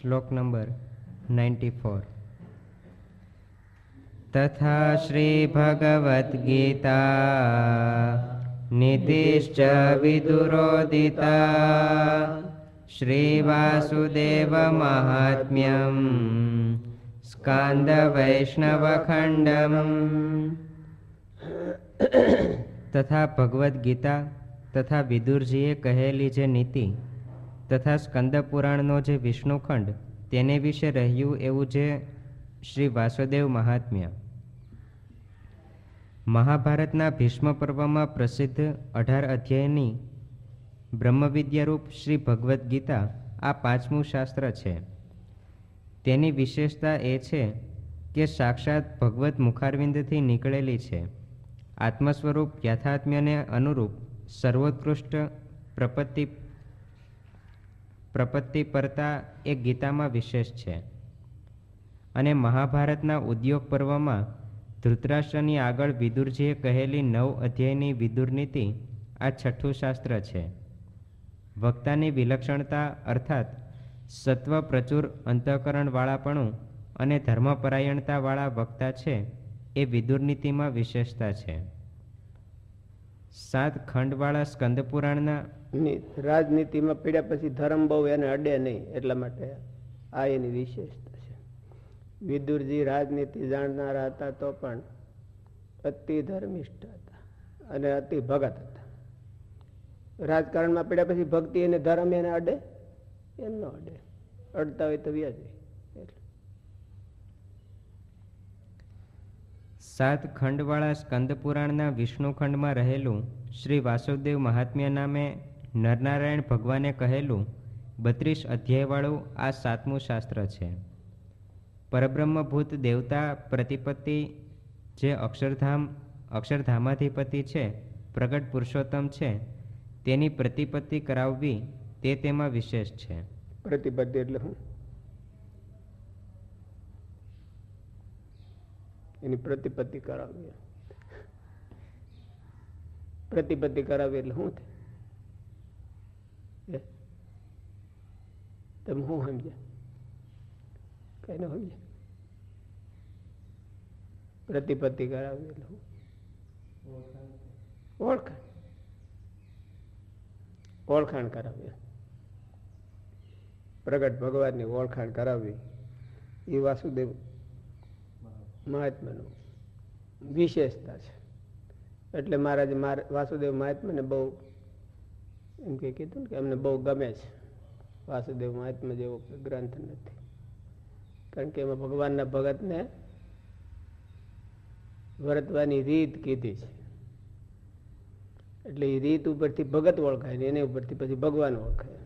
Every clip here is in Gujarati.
શ્લોક નંબર નાઇન્ટી ફોર તથા શ્રી ભગવદ્ગીતા નીતિશ્ચ વિદુરોદિતા શ્રીવાસુદેવ મહાત્મ્યમ સ્કાંદ વૈષ્ણવખંડમ તથા ભગવદ્ ગીતા તથા વિદુરજીએ કહેલી જે નીતિ તથા સ્કંદ પુરાણનો જે વિષ્ણુખંડ, તેને વિશે રહ્યું એવું જે શ્રી વાસુદેવ મહાત્મ્ય. મહાભારતના ભીષ્મ પર્વમાં પ્રસિદ્ધ અઢાર અધ્યાયની બ્રહ્મવિદ્યારૂપ શ્રી ભગવદ્ ગીતા આ પાંચમું શાસ્ત્ર છે. તેની વિશેષતા એ છે કે સાક્ષાત ભગવત મુખારવિંદથી નીકળેલી છે. આત્મ સ્વરૂપ યથાત્મ્યને અનુરૂપ સર્વોત્કૃષ્ટ પ્રપત્તિ પ્રપત્તિ પરતા એ ગીતામાં વિશેષ છે. અને મહાભારતના ઉદ્યોગ પર્વમાં ધૃતરાષ્ટ્રની આગળ વિદુરજીએ કહેલી નવ અધ્યાયની વિદુર નીતિ આ છઠ્ઠું શાસ્ત્ર છે. વક્તાની વિલક્ષણતા અર્થાત સત્વ પ્રચુર અંતઃકરણવાળાપણું અને ધર્મપરાયણતાવાળા વક્તા છે એ વિદુર નીતિમાં વિશેષતા છે. સાત ખંડવાળા સ્કંદ પુરાણના રાજનીતિમાં પીડ્યા પછી ધર્મ બહુ એને અડે નહીં એટલા માટે આ એની વિશેષતા છે. વિદુરજી રાજનીતિ જાણનારા હતા તો પણ અતિ ધર્મિષ્ઠ હતા અને અતિ ભગત હતા. રાજકારણમાં પીડ્યા પછી ભક્તિ એને ધર્મ એને અડે? એમ ન અડે. અડતા હોય તો વ્યાજે એટલે સાત ખંડવાળા સ્કંદ પુરાણના વિષ્ણુ રહેલું શ્રી વાસુદેવ મહાત્મ્ય નામે નરનારાયણ ભગવાને કહેલું બત્રીસ અધ્યાયવાળું આ સાતમું શાસ્ત્ર છે. પરબ્રહ્મભૂત દેવતા પ્રતિપત્તિ જે અક્ષરધામ, અક્ષરધામાધિપતિ છે, પ્રગટ પુરુષોત્તમ છે, તેની પ્રતિપત્તિ કરાવવી તે તેમાં વિશેષ છે. પ્રતિપત્તિ એટલે શું? એની પ્રતિપત્તિ કરાવી. પ્રતિપત્તિ કરાવી એટલે શું થાય? તમે શું સમજ્યા? કઈ ન સમજ્યા? પ્રતિપત્તિ કરાવી એટલે ઓળખાણ. ઓળખાણ કરાવી. પ્રગટ ભગવાનની ઓળખાણ કરાવી. એ વાસુદેવ મહાત્માનું. વિશેષતા છે. એટલે મહારાજ વાસુદેવ મહાત્માને બહુ એમ કે કીધું કે અમને બહુ ગમે છે. વાસુદેવ મહાત્મા જેવો ગ્રંથ નથી. કારણ કે એમાં ભગવાનના ભગતને વર્તવાની રીત કીધી છે. એટલે એ રીત ઉપરથી ભગત ઓળખાય ને એની ઉપરથી પછી ભગવાન ઓળખાય.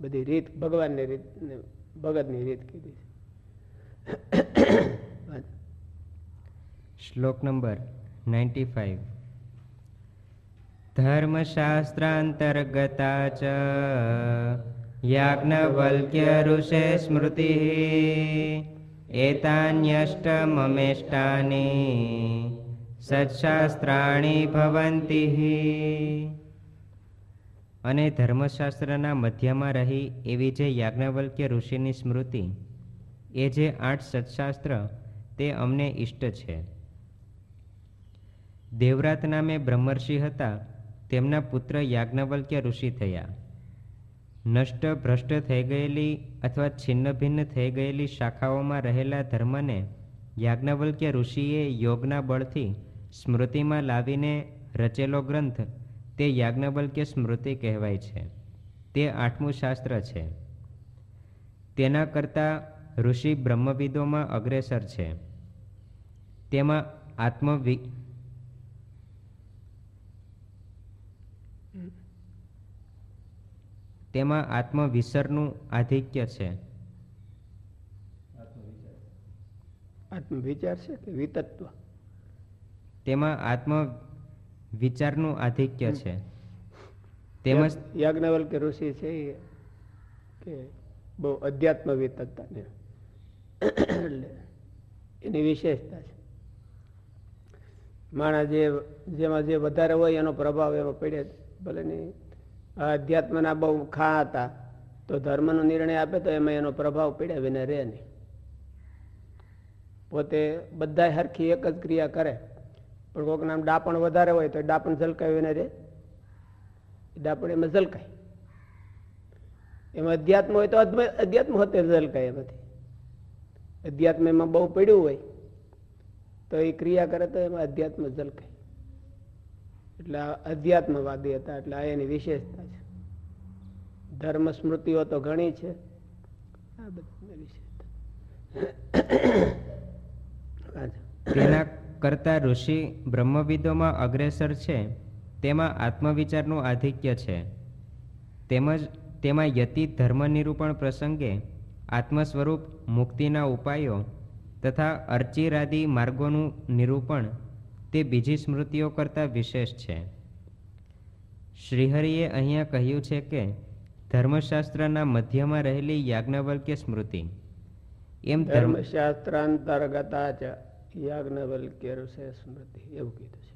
બધી રીત ભગવાનની રીત ભગતની રીત કીધી છે. શ્લોક નંબર નાઇન્ટી ફાઇવ. ધર્મશાસ્ત્રાંતર્ગતા ચ યાજ્ઞવલ્ક્ય ઋષે સ્મૃતિ એતાન્યષ્ટમમેષ્ટાની સત્શાસ્ત્રાણી ભવંતી. અને ધર્મશાસ્ત્રના મધ્યમાં રહી એવી જે યાજ્ઞવલ્ક્ય ઋષિની સ્મૃતિ, એ જે આઠ સત્શાસ્ત્ર, તે અમને ઇષ્ટ છે. દેવરાત નામે બ્રહ્મર્ષિ હતા. તેમના પુત્ર યાજ્ઞવલ્ક્ય ઋષિ થયા. નષ્ટ ભ્રષ્ટ થઈ ગયેલી અથવા છિન્ન ભિન્ન થઈ ગયેલી શાખાઓમાં રહેલા ધર્મને યાજ્ઞવલ્ક્ય ઋષિએ યોગના બળથી સ્મૃતિમાં લાવીને રચેલો ગ્રંથ તે યાજ્ઞવલ્ક્ય સ્મૃતિ કહેવાય છે. તે આઠમું શાસ્ત્ર છે. તેના કરતાં ઋષિ બ્રહ્મવિદોમાં અગ્રેસર છે. તેમાં આત્મવિ તેમાં આત્મવિસરનું આધિક્ય છે. આત્મ વિચાર છે કે વિતત્વ? તેમાં આત્મ વિચારનું આધિક્ય છે. તેમજ યાજ્ઞવલ્ક ઋષિ છે એ કે બહુ અધ્યાત્મ વિતત્તા ને. એટલે એની વિશેષતા છે. માણસ જે જેમાં જે વધારે હોય એનો પ્રભાવ એમાં પડે ભલે નહીં અધ્યાત્મના બહુ ખા હતા. તો ધર્મનો નિર્ણય આપે તો એમાં એનો પ્રભાવ પડ્યા વિના રહે નહીં. પોતે બધા હરખી એક જ ક્રિયા કરે. પણ કોઈક નામ ડાપણ વધારે હોય તો ડાપણ ઝલકાય વિને રે ડાપણ એમાં ઝલકાય. એમાં અધ્યાત્મ હોય તો અધ્યાત્મ હોતે ઝલકાય એમાંથી. અધ્યાત્મ એમાં બહુ પડ્યું હોય તો એ ક્રિયા કરે તો એમાં અધ્યાત્મ ઝલકાય. એટલે અધ્યાત્મવાદી હતા, એટલે આ એની વિશેષતા છે. ધર્મ સ્મૃતિઓ તો ઘણી છે. આ બધી વિશેષતા. તેના કરતા ઋષિ બ્રહ્મવિદોમાં અગ્રેસર છે, તેમાં આત્મવિચારનું આધિક્ય છે. તેમજ તેમાં યતિ ધર્મ નિરૂપણ પ્રસંગે આત્મ સ્વરૂપ મુક્તિના ઉપાયો તથા અર્ચિરાદી માર્ગોનું નિરૂપણ તે બીજી સ્મૃતિઓ કરતાં વિશેષ છે. શ્રીહરિએ અહીંયા કહ્યું છે કે ધર્મશાસ્ત્રના મધ્યમાં રહેલી યાજ્ઞવલ્ક્ય સ્મૃતિ. એમ ધર્મ ધર્મશાસ્ત્રાંતર્ગતા યાજ્ઞવલ્ક્ય સ્મૃતિ એવું કીધું છે.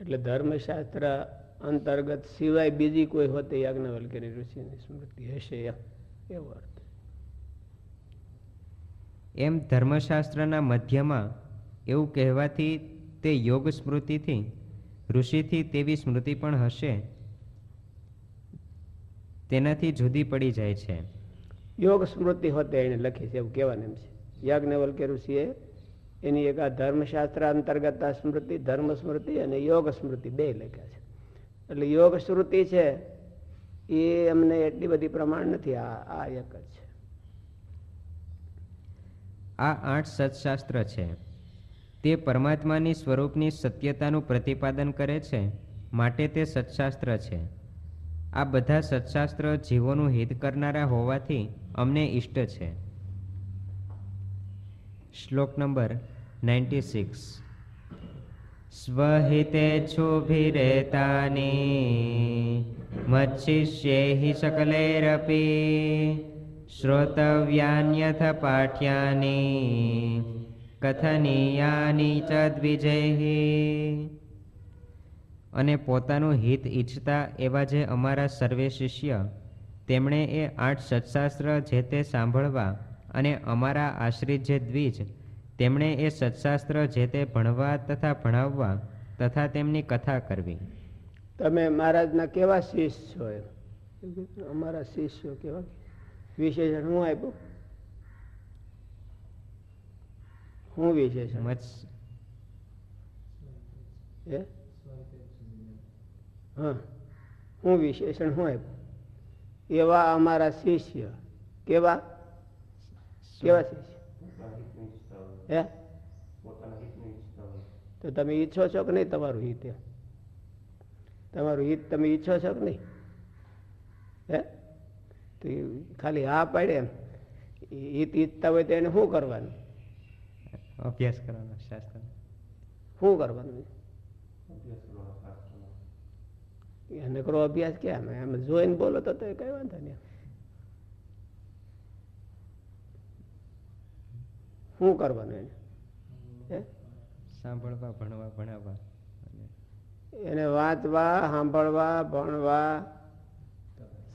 એટલે ધર્મશાસ્ત્ર અંતર્ગત સિવાય બીજી કોઈ હોતી યાજ્ઞવલ્ક્યની ઋષિની સ્મૃતિ હશે એવો અર્થ એમ ધર્મશાસ્ત્રના મધ્યમાં એવું કહેવાથી તે યોગ સ્મૃતિથી ઋષિથી તેવી સ્મૃતિ પણ હશે. તેનાથી જુદી પડી જાય છે. યોગ સ્મૃતિ હોતે એને લખી છે એવું કહેવાનું એમ છે. યાજ્ઞવલ્કે ઋષિએ એની એક આ ધર્મશાસ્ત્ર અંતર્ગત આ સ્મૃતિ ધર્મ સ્મૃતિ અને યોગ સ્મૃતિ બે લખ્યા છે. એટલે યોગ સ્મૃતિ છે એ અમને એટલી બધી પ્રમાણ નથી આ આ એક જ છે. આ આઠ સત્શાસ્ત્ર છે. તે પરમાત્માની સ્વરૂપની સત્યતાનું પ્રતિપાદન કરે છે, માટે તે સત્શાસ્ત્ર છે. આ બધા સત્શાસ્ત્ર જીવોનું હિત કરનારા હોવાથી અમને ઇષ્ટ છે. શ્લોક નંબર નાઇન્ટી સિક્સ. સ્વહિતે સ્વહિતેચ્છુભિરેતાની મચ્છિષ્યૈ સકલેરપી શ્રોતવ્યાન્યથ પાઠ્યાની કથનીયાની ચ દ્વિજૈ અને પોતાનું હિત ઈચ્છતા એવા જે અમારા સર્વે શિષ્ય, તેમણે એ આઠ સત્શાસ્ત્ર જે તે સાંભળવા અને અમારા આશ્રિત જે દ્વિજ, તેમણે એ સત્શાસ્ત્ર જે તે ભણવા તથા ભણાવવા તથા તેમની કથા કરવી. તમે મહારાજના કેવા શિષ્ય છો અમારા શિષ્યો કેવા? વિશેષણ હું આપ્યું? હું વિશેષણ? મત્સ્ય. એ હા. હું વિશેષણ હું આપ્યું એવા અમારા શિષ્ય. કેવા? કેવા શિષ્ય? હે? તો તમે ઈચ્છો છો કે નહીં તમારું હિત તમારું હિત તમે ઈચ્છો છો કે નહીં? હે? તો ખાલી હા પાડે એમ. હિત ઈચ્છતા હોય તો એને શું કરવાનું? અભ્યાસ કરવાનો શાસ્ત્ર શું કરવાનું? એને કરો અભ્યાસ ક્યાં એમ જોઈને બોલો તો કઈ વાંધો નહીં. શું કરવાનું એને? હે? સાંભળવા ભણવા ભણાવવા. એને વાંચવા સાંભળવા ભણવા.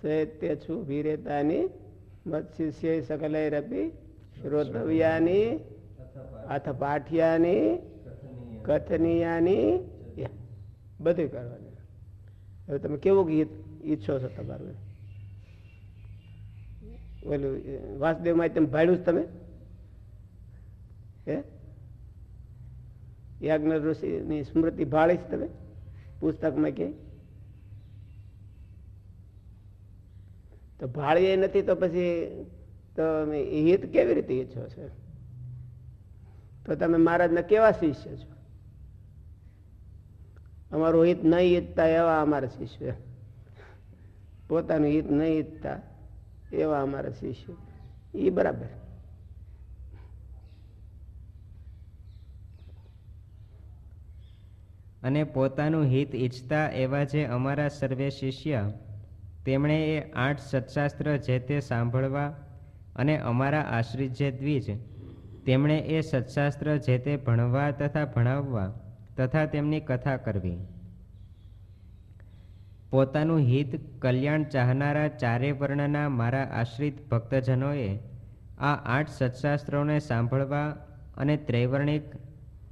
તે છું ભીરેતાની મત્સ્ય સકલય રપી શ્રોતવ્યાની અથ પાઠિયાની કથનીયાની બધું કરવાનું. હવે તમે કેવું ગીત ઈચ્છો છો તમારું? ઓલું વાસુદેવમાં તમે ભાડ્યું જ તમે? હે? યાજ્ઞ ઋષિની સ્મૃતિ ભાળી તમે? પુસ્તકમાં કે? તો ભાળીએ નથી તો પછી તો હિત કેવી રીતે ઈચ્છો છો? તો તમે મહારાજના કેવા શિષ્ય છો? અમારું હિત નહીં ઈચ્છતા એવા અમારા શિષ્ય. પોતાનું હિત નહીં ઈચ્છતા એવા અમારા શિષ્ય. એ બરાબર. અને પોતાનું હિત ઈચ્છતા એવા જે અમારા સર્વે શિષ્ય, તેમણે એ આઠ સત્શાસ્ત્ર જે તે સાંભળવા અને અમારા આશ્રિત જે દ્વિજ તેમણે એ સત્શાસ્ત્ર જે તે ભણવા તથા ભણાવવા તથા તેમની કથા કરવી. પોતાનું હિત કલ્યાણ ચાહનારા ચારે વર્ણના મારા આશ્રિત ભક્તજનોએ આ આઠ સત્શાસ્ત્રોને સાંભળવા અને ત્રૈવર્ણિક,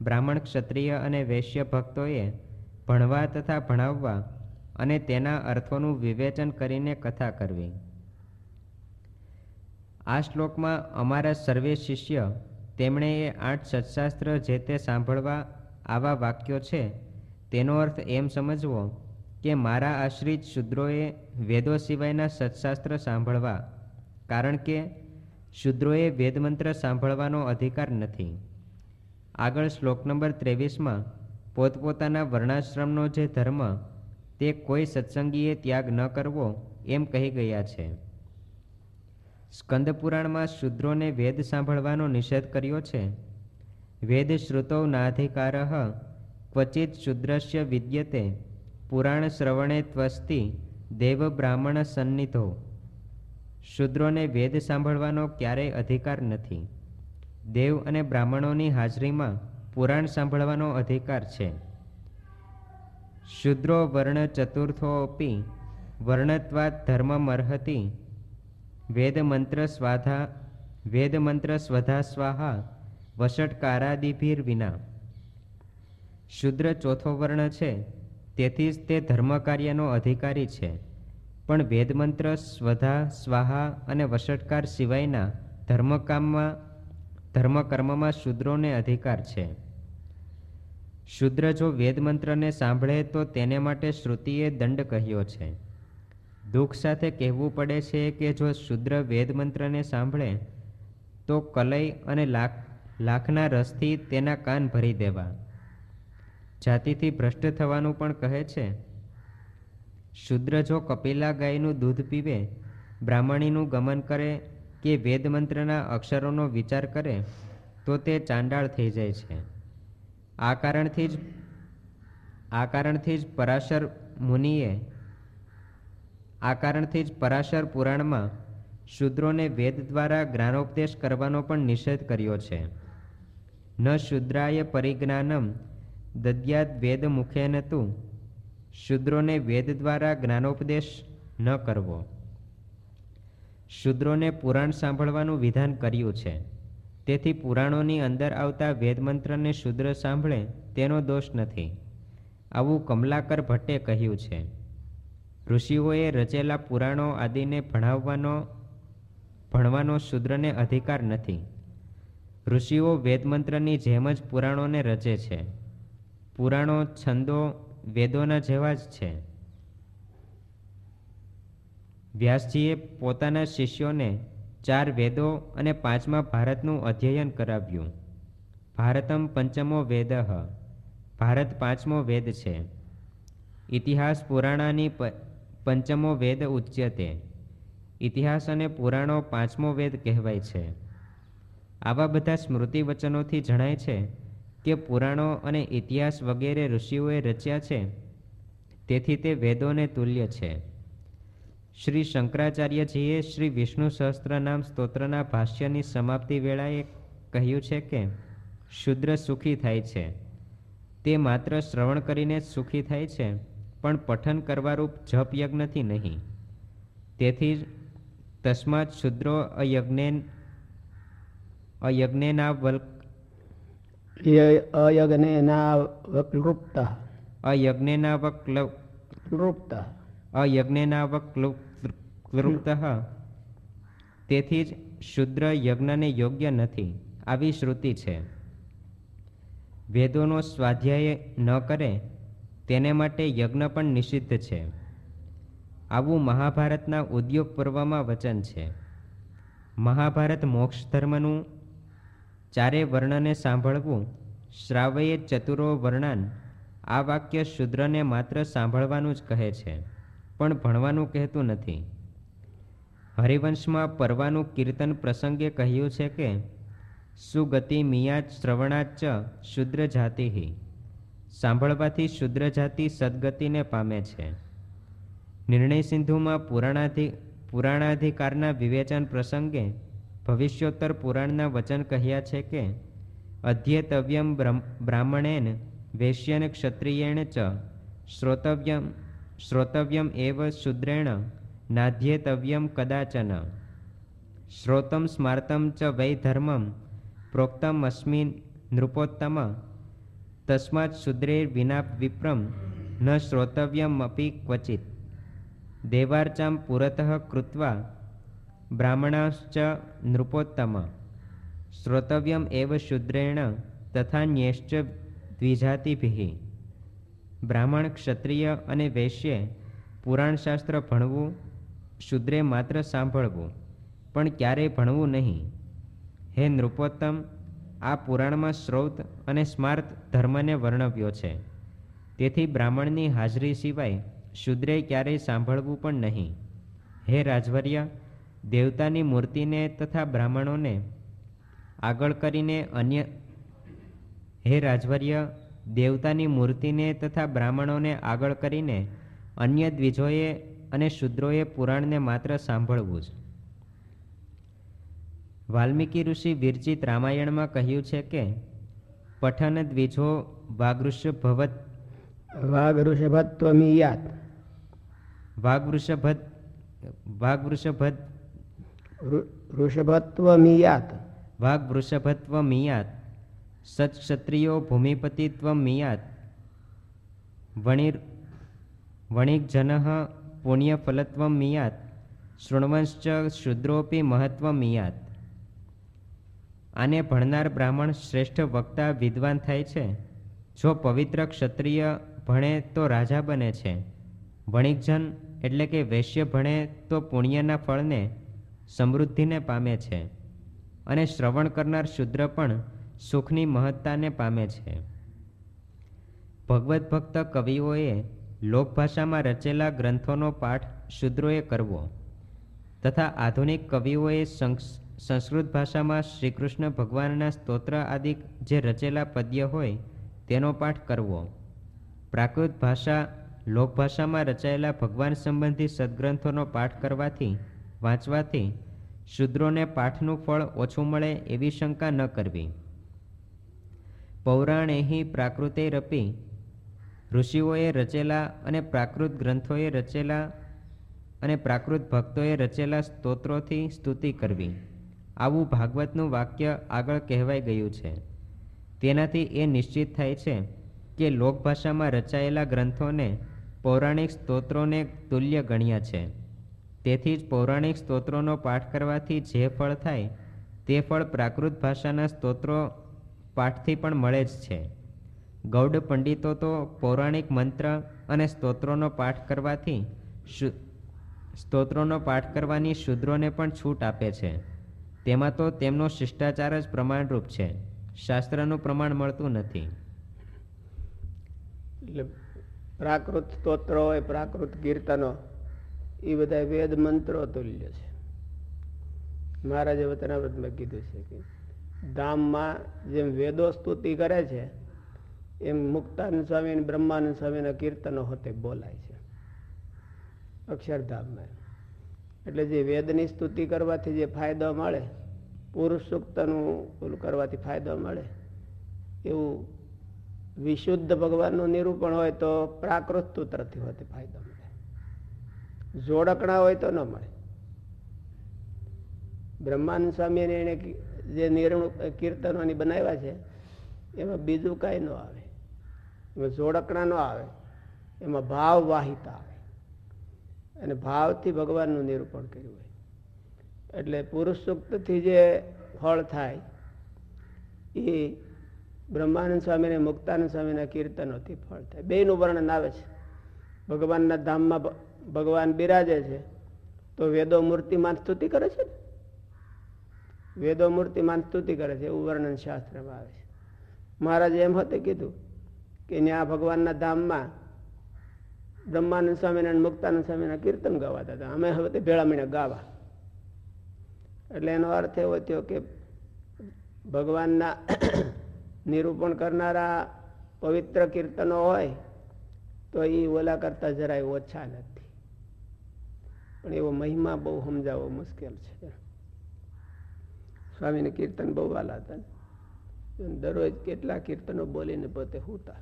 બ્રાહ્મણ ક્ષત્રિય અને વૈશ્ય ભક્તોએ ભણવા તથા ભણાવવા અને તેના અર્થોનું વિવેચન કરીને કથા કરવી. આ શ્લોકમાં અમારા સર્વે શિષ્ય તેમણે એ આઠ સત્શાસ્ત્ર જે તે સાંભળવા આવા વાક્યો છે, તેનો અર્થ એમ સમજવો કે મારા આશ્રિત શુદ્રોએ વેદો સિવાયના સત્શાસ્ત્ર સાંભળવા, કારણ કે શુદ્રોએ વેદમંત્ર સાંભળવાનો અધિકાર નથી. આગળ શ્લોક નંબર ત્રેવીસમાં, પોતપોતાના વર્ણાશ્રમનો જે ધર્મ, તે કોઈ સત્સંગીએ ત્યાગ ન કરવો એમ કહી ગયા છે. સ્કંદ પુરાણમાં શુદ્રોને વેદ સાંભળવાનો નિષેધ કર્યો છે. વેદ શ્રુતૌ નાધિકાર ક્વચિત શુદ્રસ્ય વિદ્યતે પુરાણ શ્રવણે ત્વસ્તિ દેવ બ્રાહ્મણ સન્નિધો. શુદ્રોને વેદ સાંભળવાનો ક્યારેય અધિકાર નથી. દેવ અને બ્રાહ્મણોની હાજરીમાં પુરાણ સાંભળવાનો અધિકાર છે. શુદ્રો વર્ણ ચતુર્થોપી, વર્ણત્વાદ ધર્મમર્હતિ વેદ મંત્ર સ્વાધા વેદમંત્ર સ્વધા સ્વાહા વસટકારાદિભીર વિના શુદ્ર ચોથો વર્ણ છે, તેથી જ તે ધર્મ કાર્યનો અધિકારી છે. પણ વેદમંત્ર સ્વધા સ્વાહા અને વસટકાર સિવાયના ધર્મકામમાં, ધર્મકર્મમાં શુદ્રોને અધિકાર છે. શુદ્ર જો વેદમંત્રને સાંભળે તો તેને માટે શ્રુતિએ દંડ કહ્યો છે. દુઃખ સાથે કહેવું પડે છે કે જો શુદ્ર વેદમંત્રને સાંભળે, તો કલઈ અને લાખ, લાખના રસથી તેના કાન ભરી દેવા. જાતિથી ભ્રષ્ટ થવાનું પણ કહે છે. શુદ્ર જો કપિલા ગાયનું દૂધ પીવે, બ્રાહ્મણીનું ગમન કરે કે વેદમંત્રના અક્ષરોનો વિચાર કરે, તો તે ચાંડાળ થઈ જાય છે. આ કારણથી જ, આ કારણથી જ પરાશર મુનિએ આ કારણથી જ પરાશર પુરાણમાં શુદ્રોને વેદ દ્વારા જ્ઞાનોપદેશ કરવાનો પણ નિષેધ કર્યો છે. ન શુદ્રાય પરિજ્ઞાનમ દદ્યાદ વેદ મુખેન તું શુદ્રોને વેદ દ્વારા જ્ઞાનોપદેશ ન કરવો. શુદ્રોને પુરાણ સાંભળવાનું વિધાન કર્યું છે. તેથી પુરાણોની અંદર આવતા વેદમંત્રને શુદ્ર સાંભળે તેનો દોષ નથી. આવું કમલાકર ભટ્ટે કહ્યું છે. ઋષિઓએ રચેલા પુરાણો આદિને ભણાવવાનો, ભણવાનો શુદ્રને અધિકાર નથી. ઋષિઓ વેદમંત્રની જેમ જ પુરાણોને રચે છે. પુરાણો છંદો વેદોના જેવા જ છે. વ્યાસજીએ પોતાના શિષ્યોને ચાર વેદો અને પાંચમા ભારતનું અધ્યયન કરાવ્યું. ભારતમ પંચમો વેદ. ભારત પાંચમો વેદ છે. ઇતિહાસ પુરાણાની પંચમો વેદ ઉચ્યતે. ઇતિહાસ અને પુરાણો પાંચમો વેદ કહેવાય છે. આવા બધા સ્મૃતિ વચનોથી જણાય છે કે પુરાણો અને ઇતિહાસ વગેરે ઋષિઓએ રચ્યા છે. તેથી તે વેદોને તુલ્ય છે. શ્રી શંકરાચાર્યજીએ શ્રી વિષ્ણુ સહસ્ત્રનામ સ્તોત્રના ભાષ્યની સમાપ્તિ વેળાએ કહ્યું છે કે, શુદ્ર સુખી થાય છે. તે માત્ર શ્રવણ કરીને જ સુખી થાય છે. પણ પઠન કરવારૂપ જપ યજ્ઞથી નહીં. તેથી જ તસ્માત શુદ્રો અયજ્ઞે અયજ્ઞેના અયજ્ઞેના વકૃપ્તા અયજ્ઞેના વક્લ અયજ્ઞેના વક્લુપ્ત તેથી જ શુદ્ર યજ્ઞને યોગ્ય નથી. આવી શ્રુતિ છે. વેદોનો સ્વાધ્યાય ન કરે તેને માટે યજ્ઞ પણ નિષિદ્ધ છે. આવું મહાભારતના ઉદ્યોગ પર્વમાં વચન છે. મહાભારત મોક્ષ ધર્મનું ચારે વર્ણને સાંભળવું, શ્રાવયે ચતુરો વર્ણાન, આ વાક્ય શુદ્રને માત્ર સાંભળવાનું જ કહે છે, પણ ભણવાનું કહેતું નથી. હરિવંશમાં પર્વાનું કીર્તન પ્રસંગે કહ્યું છે કે, સુગતિ મિયા શ્રવણાચ શુદ્ર જાતિ સાંભળવાથી શુદ્ર જાતિ સદગતિને પામે છે. નિર્ણય સિંધુમાં પુરાણાધિ, પુરાણાધિકારના વિવેચન પ્રસંગે ભવિષ્યોત્તર પુરાણના વચન કહ્યા છે કે, અધ્યેતવ્યમ બ્રાહ્મણેન વૈશ્યન ક્ષત્રિયેણ ચ, શ્રોતવ્યમ શ્રોતવ્યમ એવ શુદ્રેણ, નાધ્યેતવ્યમ કદાચન. શ્રોતમ સ્માર્તમ ચ વૈ ધર્મમ પ્રોક્તમ અસ્મિન નૃપોત્તમ તસ્માત શુદ્રેર વિના વિપ્રમ ન શ્રોતવ્યમપી ક્વચિત. દેવાર્ચામ પુરતઃ કૃત્વા બ્રાહ્મણાશ્ચ નૃપોત્તમ. શ્રોતવ્યમ એવ શુદ્રેણ તથાન્યેશ્ચ દ્વિજાતિભિ. બ્રાહ્મણ ક્ષત્રિય અને વૈશ્ય પુરાણશાસ્ત્ર ભણવું શુદ્રે માત્ર સાંભળવું, પણ ક્યારેય ભણવું નહીં. હે નૃપોત્તમ આ પુરાણમાં શ્રૌત અને સ્માર્ત ધર્મને વર્ણવ્યો છે. તેથી બ્રાહ્મણની હાજરી સિવાય શુદ્રે ક્યારેય સાંભળવું પણ નહીં. હે રાજવર્ય, દેવતાની મૂર્તિને તથા બ્રાહ્મણોને આગળ કરીને અન્ય હે રાજવર્ય, દેવતાની મૂર્તિને તથા બ્રાહ્મણોને આગળ કરીને અન્ય દ્વિજોએ અને શુદ્રોએ પુરાણને માત્ર સાંભળવું જ. વાલ્મીકી ઋષિ વિરચિત રામાયણમાં કહ્યું છે કે પઠન દ્વિજો વાગૃષભવત વાગૃષભત્વમીયાત વાગવૃષભદ વાગવૃષભદ ઋષભત્વમીયાત વાગવૃષભત્વ મિયાત સત્ક્ષત્રિયો ભૂમિપતિત્વ મિયાત વણિર વણિકજન પુણ્યફલત્વ મિયાત શૃણવંશ્ચ શુદ્રોપી મહત્વ મિયાત આને ભણનાર બ્રાહ્મણ શ્રેષ્ઠ વક્તા વિદ્વાન થાય છે. જો પવિત્ર ક્ષત્રિય ભણે તો રાજા બને છે. વણિકજન એટલે કે વૈશ્ય ભણે તો પુણ્યના ફળને સમૃદ્ધિને પામે છે. અને શ્રવણ કરનાર શુદ્ર પણ સુખની મહત્તાને પામે છે. ભગવદ્ ભક્ત કવિઓએ લોકભાષામાં રચેલા ગ્રંથોનો પાઠ શુદ્રોએ કરવો. તથા આધુનિક કવિઓએ સંસ- સંસ્કૃત ભાષામાં શ્રીકૃષ્ણ ભગવાનના સ્તોત્ર આદિ જે રચેલા પદ્ય હોય, તેનો પાઠ કરવો. પ્રાકૃત ભાષા, લોકભાષામાં રચાયેલા ભગવાન સંબંધી સદગ્રંથોનો પાઠ કરવાથી, વાંચવાથી, શુદ્રોને પાઠનું ફળ ઓછું મળે એવી શંકા ન કરવી. પૌરાણેહી પ્રાકૃતેરપી ઋષિઓએ રચેલા અને પ્રાકૃત ગ્રંથોએ રચેલા અને પ્રાકૃત ભક્તોએ રચેલા સ્તોત્રોથી સ્તુતિ કરવી. આવું ભાગવતનું વાક્ય આગળ કહેવાઈ ગયું છે. તેનાથી એ નિશ્ચિત થાય છે કે લોકભાષામાં રચાયેલા ગ્રંથોને પૌરાણિક સ્તોત્રોને તુલ્ય ગણ્યા છે. તેથી જ પૌરાણિક સ્તોત્રોનો પાઠ કરવાથી જે ફળ થાય તે ફળ પ્રાકૃત ભાષાના સ્તોત્રો પાઠથી પણ મળે જ છે. ગૌડ પંડિતો તો પૌરાણિક મંત્ર અને સ્તોત્રોનો પાઠ કરવાથી સ્તોત્રોનો પાઠ કરવાની શુદ્રોને પણ છૂટ આપે છે. તેમાં તો તેમનો શિષ્ટાચાર જ પ્રમાણરૂપ છે. શાસ્ત્રનું પ્રમાણ મળતું નથી. એટલે પ્રાકૃત સ્તોત્રો હોય, પ્રાકૃત કીર્તનો, એ બધા વેદ મંત્રો તુલ્ય છે. મહારાજે વતનાવ્રતમાં કીધું છે કે, ધામમાં જેમ વેદો સ્તુતિ કરે છે, એમ મુક્તાનંદ સ્વામી બ્રહ્માનંદ સ્વામીના કીર્તનો હોતે બોલાય છે. અક્ષરધામમાં એટલે જે વેદની સ્તુતિ કરવાથી જે ફાયદો મળે, પુરુષ સૂક્તનું ઓલું કરવાથી ફાયદો મળે, એવું વિશુદ્ધ ભગવાનનું નિરૂપણ હોય તો પ્રાકૃત સૂત્રથી હોતી ફાયદો મળે. જોડકણા હોય તો ન મળે. બ્રહ્માનંદ સ્વામીને એને જે નિર્ણય કીર્તનોની બનાવ્યા છે, એમાં બીજું કાંઈ ન આવે. એમાં જોડકણા ન આવે. એમાં ભાવ વાહિતા આવે. અને ભાવથી ભગવાનનું નિરૂપણ કર્યું હોય. એટલે પુરુષ સૂક્તથી જે ફળ થાય, એ બ્રહ્માનંદ સ્વામીને, મુક્તાનંદ સ્વામીના કીર્તનોથી ફળ થાય. બેનું વર્ણન આવે છે. ભગવાનના ધામમાં ભગવાન બિરાજે છે, તો વેદો મૂર્તિમાન સ્તુતિ કરે છે ને? વેદો મૂર્તિમાન સ્તુતિ કરે છે, એવું વર્ણન શાસ્ત્રમાં આવે છે. મહારાજે એમ હતું કીધું કે ત્યાં ભગવાનના ધામમાં બ્રહ્માનંદ સ્વામી અને મુક્તાનંદ સ્વામીના કીર્તન ગાવાતા હતા. અમે હવે તે ભેળા મળીને ગાવા. એટલે એનો અર્થ એવો થયો કે ભગવાનના નિરૂપણ કરનારા પવિત્ર કીર્તનો હોય તો એ ઓલા કરતા જરાય ઓછા નથી. પણ એવો મહિમા બહુ સમજાવવો મુશ્કેલ છે. સ્વામીને કીર્તન બહુ વાલા હતા. દરરોજ કેટલા કીર્તનો બોલીને પોતે હુતા.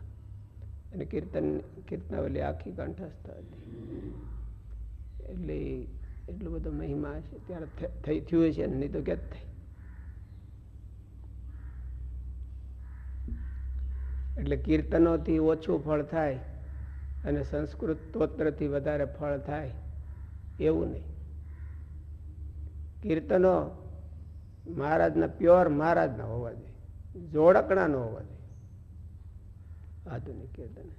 અને કીર્તન, કીર્તનાવલી આખી કંઠસ્થ હતી. એટલે એટલો બધો મહિમા છે ત્યારે થઈ થયું છે નહીં તો ક્યાં થઈ. એટલે કીર્તનોથી ઓછું ફળ થાય અને સંસ્કૃત સ્તોત્રથી વધારે ફળ થાય એવું નહીં. કીર્તનો મહારાજના પ્યોર મહારાજના હોવા જોઈએ. જોડકણાનો હોવા જોઈએ. આધુનિક કીર્તન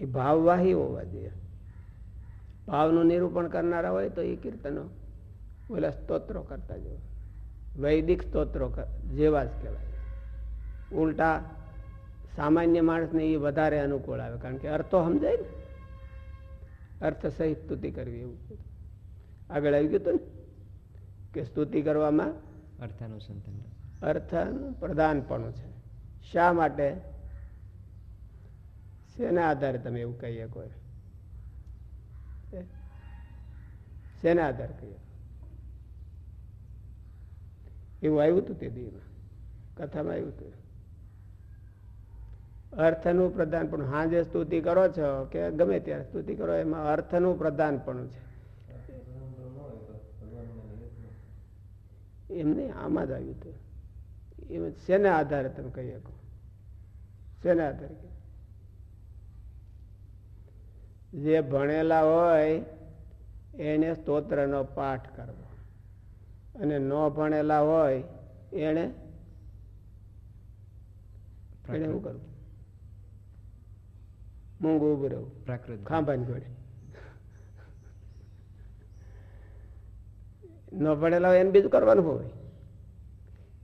એ ભાવવાહી હોવા જોઈએ. ભાવનું નિરૂપણ કરનારા હોય તો એ કીર્તનો ઓલા સ્તોત્રો કરતા જેવા વૈદિક સ્તોત્રો જેવા જ કહેવાય. ઉલટા સામાન્ય માણસને એ વધારે અનુકૂળ આવે કારણ કે અર્થો સમજાય ને. અર્થ સહિત સ્તુતિ કરવી એવું. આગળ આવી ગયું હતું ને કે સ્તુતિ કરવામાં અર્થાનુસંધાન. અર્થનું પ્રધાનપણું છે. શા માટે? શેના આધારે તમે એવું કહી શકો શેના આધારે કહી એવું આવ્યું હતું તે દીમાં કથામાં આવ્યું હતું અર્થનું પ્રધાન પણ હાજે સ્તુતિ કરો છો કે ગમે ત્યારે સ્તુતિ કરો, એમાં અર્થનું પ્રધાન પણ છે. એમ નહીં આમાં જ આવ્યું હતું એમ શેના આધારે તમે કહી શકો? શેના આધારે કહે? જે ભણેલા હોય એને સ્તોત્રનો પાઠ કરવો. અને ન ભણેલા હોય એને એને શું કરવું? મૂંગું ઉભું રહેવું પ્રાકૃત. ખાંભાની ઘોડે ન ભણેલા હોય એને બીજું કરવાનું હોય?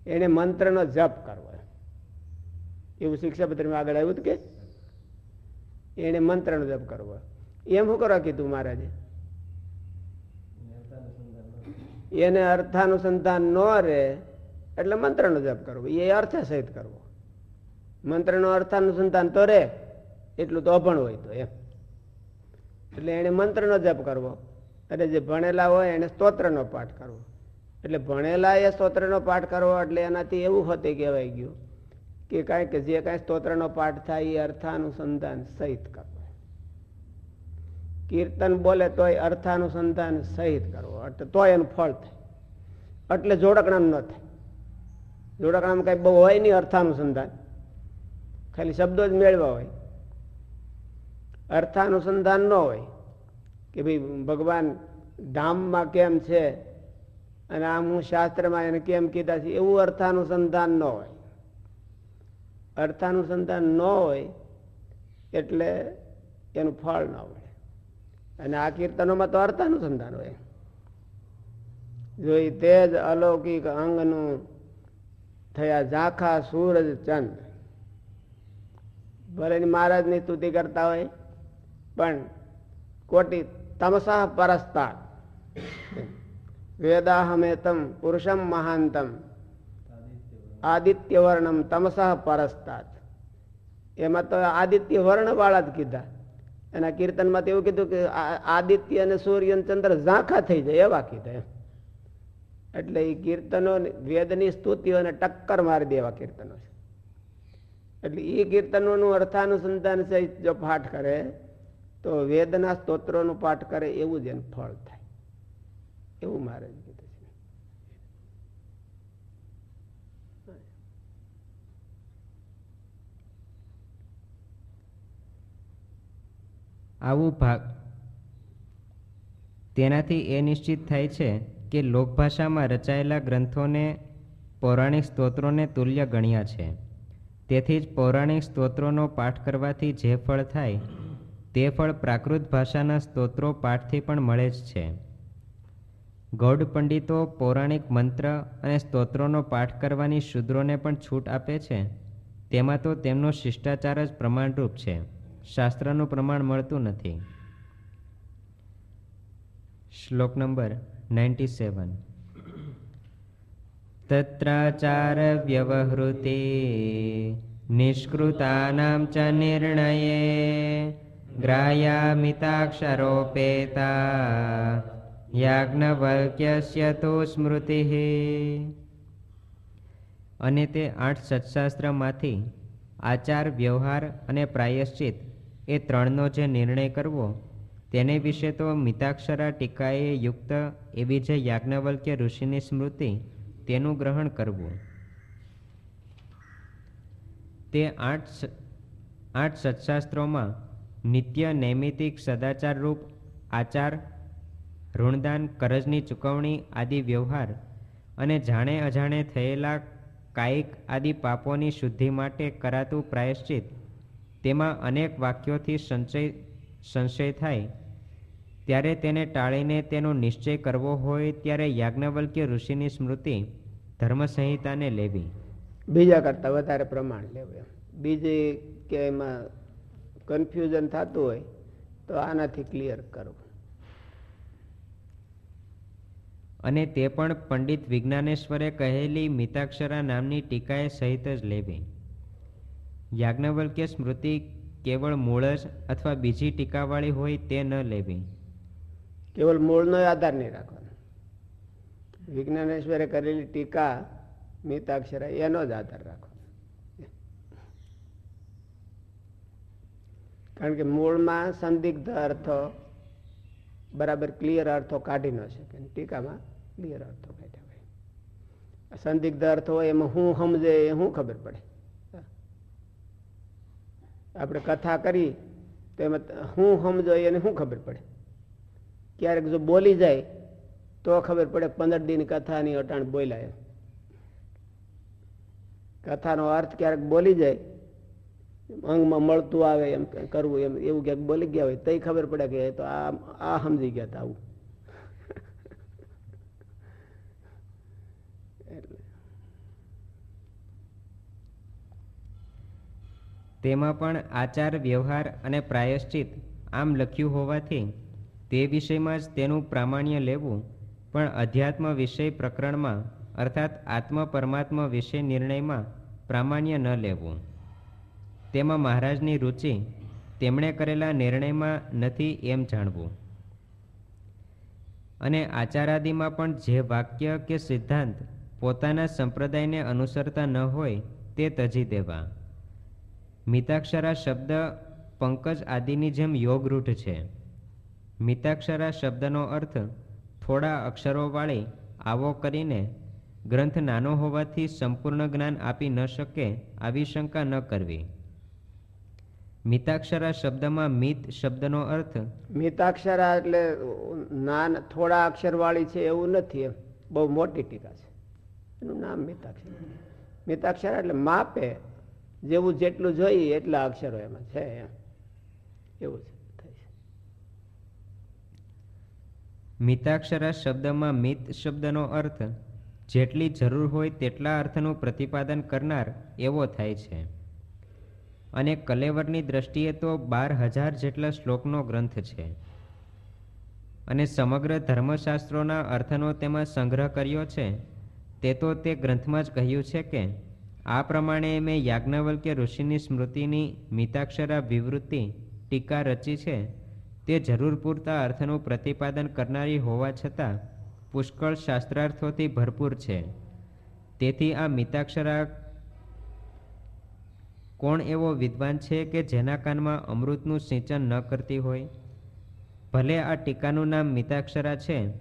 એને મંત્રનો જપ કરવો. એવું શિક્ષાપત્રીમાં આગળ આવ્યું હતું કે? એને મંત્રનો જપ કરવો. એમ શું કરવા કીધું મહારાજે? એને અર્થાનુસંધાન ન રહે એટલે મંત્રનો જપ કરવો. એ અર્થ સહિત કરવો. મંત્રનો અર્થાનુસંધાન તો રહે, એટલું તો અભણ હોય તો એમ. એટલે એને મંત્રનો જપ કરવો. અને જે ભણેલા હોય એને સ્તોત્રનો પાઠ કરવો. એટલે ભણેલા એ સ્તોત્રનો પાઠ કરવો એટલે એનાથી એવું હતું કહેવાય ગયું કે કાંઈ કે જે કાંઈ સ્તોત્રનો પાઠ થાય એ અર્થાનુસંધાન સહિત કરવો. કીર્તન બોલે તોય અર્થાનુસંધાન સહિત કરવો. એટલે તોય એનું ફળ થાય. એટલે જોડકણામ ન થાય. જોડકણામાં કાંઈ બહુ હોય નહીં અર્થાનુસંધાન. ખાલી શબ્દો જ મેળવા હોય. અર્થાનુસંધાન ન હોય કે ભાઈ ભગવાન ધામમાં કેમ છે અને આમ હું શાસ્ત્રમાં એને કેમ કીધા છે, એવું અર્થાનુસંધાન ન હોય. અર્થાનુસંધાન ન હોય એટલે એનું ફળ ન મળે અને આ કીર્તનોમાં તો અર્થાનુસંધાન હોય. જોઈ તેજ અલૌકિક અંગનું થયા ઝાંખા સૂરજ ચંદ. ભલે મહારાજની સ્તુતિ કરતા હોય, પણ કોટી તમસા પરસ્તા. વેદાહમેતમ પુરુષમ મહાંતમ. આદિત્ય વર્ણમ તમસા પરસ્તાત એમાં તો આદિત્ય વર્ણ વાળા જ કીધા. એના કીર્તનમાં તો એવું કીધું કે આદિત્ય અને સૂર્ય ચંદ્ર ઝાંખા થઈ જાય, એવા કીધા એટલે એ કીર્તનો વેદની સ્તુતિઓને ટક્કર મારી દેવા કીર્તનો છે. એટલે એ કીર્તનોનું અર્થાનુસંધાન છે, જો પાઠ કરે, તો વેદના સ્તોત્રોનું પાઠ કરે, એવું જ એનું ફળ થાય. એવું મારે કીધું છે આવું ભાગ. તેનાથી એ નિશ્ચિત થાય છે કે લોકભાષામાં રચાયેલા ગ્રંથોને પૌરાણિક સ્તોત્રોને તુલ્ય ગણ્યા છે. તેથી જ પૌરાણિક સ્તોત્રોનો પાઠ કરવાથી જે ફળ થાય, તે ફળ પ્રાકૃત ભાષાના સ્તોત્રો પાઠથી પણ મળે જ છે. ગૌડ પંડિતો પૌરાણિક મંત્ર અને સ્તોત્રોનો પાઠ કરવાની શૂદ્રોને પણ છૂટ આપે છે? તેમાં તો તેમનો શિષ્ટાચાર જ પ્રમાણરૂપ છે. શાસ્ત્રનું પ્રમાણ મળતું નથી. શ્લોક નંબર નાઇન્ટી સેવન. તત્રાચાર વ્યવહૃતિ નિષ્કૃતાનાં ચ નિર્ણયે ગ્રાયામિતાક્ષરોપેતા યાજ્ઞવલ્ક્યસ્ય તો સ્મૃતિ. અને તે આઠ સત્શાસ્ત્રમાંથી આચાર, વ્યવહાર અને પ્રાયશ્ચિત એ ત્રણનો જે નિર્ણય કરવો, તેને વિશે તો મિતાક્ષરા ટીકાએ યુક્ત એવી જે યાજ્ઞવલ્ક્ય ઋષિની સ્મૃતિ, તેનું ગ્રહણ કરવું. તે આઠ આઠ સત્શાસ્ત્રોમાં નિત્ય નૈમિતિક સદાચાર રૂપ આચાર, ઋણદાન, કરજની ચૂકવણી આદિ વ્યવહાર અને જાણે અજાણે થયેલા કાયિક આદિ પાપોની શુદ્ધિ માટે કરાતું પ્રાયશ્ચિત તેમાં અનેક વાક્યોથી સંચય સંશય થાય. ત્યારે તેને ટાળીને તેનો નિશ્ચય કરવો હોય ત્યારે યાજ્ઞવલ્ક્ય ઋષિની સ્મૃતિ ધર્મસંહિતાને લેવી. બીજા કરતાં વધારે પ્રમાણ લેવું બીજી કે એમાં કન્ફ્યુઝન થતું હોય તો આનાથી ક્લિયર કરવું. અને તે પણ પંડિત વિજ્ઞાનેશ્વરે કહેલી મિતાક્ષરા નામની ટીકાએ સહિત જ લેવી. યાજ્ઞવલ્ક્ય સ્મૃતિ કેવળ મૂળ જ અથવા બીજી ટીકાવાળી હોય તે ન લેવી. કેવલ મૂળનો આધાર નહીં રાખવાનો. વિજ્ઞાનેશ્વરે કરેલી ટીકા મિતાક્ષરા એનો જ આધાર રાખવાનો. કારણ કે મૂળમાં સંદિગ્ધ અર્થો બરાબર ક્લિયર અર્થો કાઢી ન શકે ટીકામાં ક્લિયર અર્થો કાઢ્યા હોય. સંદિગ્ધ અર્થ એમાં હું સમજે એ શું ખબર પડે. આપણે કથા કરી તો એમાં હું સમજો એને શું ખબર પડે. ક્યારેક જો બોલી જાય તો ખબર પડે પંદર દિન કથાની અટાણ બોલાય કથાનો અર્થ ક્યારેક બોલી જાય, અંગમાં મળતું આવે એમ કરવું એમ, એવું ક્યાંક બોલી ગયા હોય તઈ ખબર પડે કે તો આ આ સમજી ગયા હતા આવું એટલે તેમાં પણ આચાર, વ્યવહાર અને પ્રાયશ્ચિત આમ લખ્યું હોવાથી તે વિષયમાં જ તેનું પ્રામાણ્ય લેવું પણ અધ્યાત્મ વિષય પ્રકરણમાં અર્થાત આત્મ પરમાત્મ વિષય નિર્ણયમાં પ્રામાણ્ય ન લેવું. તેમાં મહારાજની રુચિ તેમણે કરેલા નિર્ણયમાં નથી એમ જાણવું. અને આચારાદિમાં પણ જે વાક્ય કે સિદ્ધાંત પોતાના સંપ્રદાયને અનુસરતા ન હોય તે તજી દેવા. મિતાક્ષરા શબ્દ પંકજ આદિની જેમ યોગરૂઢ છે. મિતાક્ષરા શબ્દનો અર્થ થોડા અક્ષરોવાળી, આવો કરીને ગ્રંથ નાનો હોવાથી સંપૂર્ણ જ્ઞાન આપી ન શકે આવી શંકા ન કરવી. મિતાક્ષરા શબ્દમાં મિત શબ્દનો અર્થ મિતાક્ષરા એટલે નાન થોડા અક્ષરવાળી છે એવું નથી બહુ મોટી ટીકા છે. એનું નામ મિતાક્ષર. મિતાક્ષરા એટલે માપે જેવું જેટલું જોઈએ એટલા અક્ષરો એમાં છે એવું છે. મિતાક્ષરા શબ્દમાં મિત શબ્દનો અર્થ, જેટલી જરૂર હોય તેટલા અર્થનું પ્રતિપાદન કરનાર એવો થાય છે. અને કલેવરની દ્રષ્ટિએ તો બાર હજાર જેટલા શ્લોકનો ગ્રંથ છે. અને સમગ્ર ધર્મશાસ્ત્રોના અર્થનો તેમાં સંગ્રહ કર્યો છે, તે તો તે ગ્રંથમાં જ કહ્યું છે કે આ પ્રમાણે મેં યાજ્ઞવલ્ક્ય ઋષિની સ્મૃતિની મિતાક્ષરા વિવૃત્તિ ટીકા રચી છે. તે જરૂર પૂરતા અર્થનું પ્રતિપાદન કરનારી હોવા છતાં પુષ્કળ શાસ્ત્રાર્થોથી ભરપૂર છે. તેથી આ મિતાક્ષરા કોણ એવો વિદ્વાન છે કે જેના કાનમાં અમૃતનું સિંચન ન કરતી હોય? ભલે આ ટીકાનું નામ મિતાક્ષરા છે,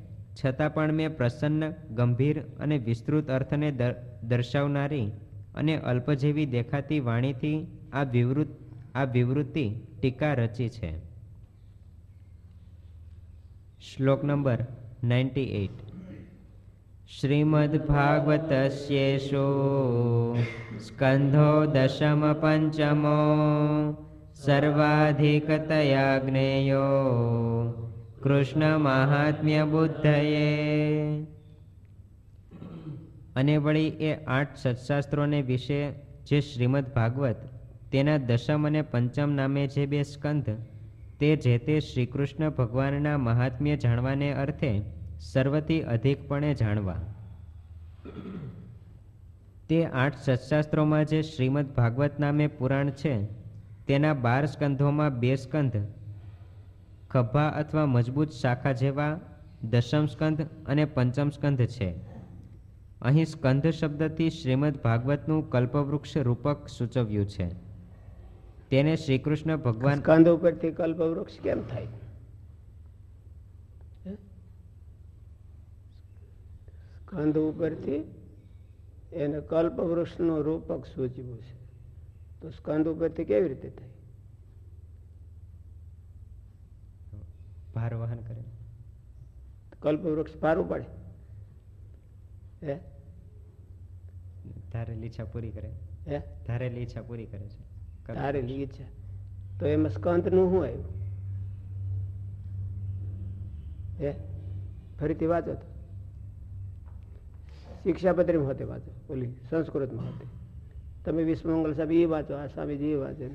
છતાં પણ મેં પ્રસન્ન, ગંભીર અને વિસ્તૃત અર્થને દર- દર્શાવનારી અને અલ્પ જેવી દેખાતી વાણીથી આ વિવૃત આ વિવૃત્તિ ટીકા રચી છે. શ્લોક નંબર નાઇન્ટી એઇટ શ્રીમદ્ભાગવતસ્યેષો સ્કંધો દશમ પંચમો સર્વાધિકતયા જ્ઞેયો કૃષ્ણ મહાત્મ્ય બુદ્ધયે અને વળી એ આઠ સત્શાસ્ત્રોને વિશે જે શ્રીમદ ભાગવત, તેના દશમ અને પંચમ નામે જે બે સ્કંધ, તે જે તે શ્રીકૃષ્ણ ભગવાનના મહાત્મ્ય જાણવાને અર્થે સર્વથી અધિકપણે જાણવા. તે આઠ સત્શાસ્ત્રોમાં જે શ્રીમદ ભાગવત નામે પુરાણ છે, તેના બાર સ્કંધોમાં બે સ્કંધ, ખભા અથવા મજબૂત શાખા જેવા દશમ સ્કંધ અને પંચમ સ્કંધ છે. અહીં સ્કંધ શબ્દથી શ્રીમદ ભાગવતનું કલ્પવૃક્ષ રૂપક સૂચવ્યું છે. તેને શ્રી કૃષ્ણ ભગવાન સ્કંદ ઉપરથી કલ્પવૃક્ષ કેમ થાય? સ્કંદ ઉપરથી એને કલ્પ વૃક્ષનું રૂપક સૂચવ્યું છે. તો સ્કંદ ઉપરથી કેવી રીતે થાય? ભાર વહન કરે. કલ્પવૃક્ષ ભાર પારું હે? ધારેલી ઈચ્છા પૂરી કરે. એ ધારેલી ઈચ્છા પૂરી કરે છે. ધારેલી ઈચ્છા તો એમાં સ્કંદનું શું આવ્યું? એ ફરીથી વાંચો તો. શિક્ષાપત્રીમાં હોતે વાંચો. ઓલી સંસ્કૃતમાં હોતે. તમે વિશ્વમંગલ સાહેબ એ વાંચો આ સ્વામીજી એ વાંચે.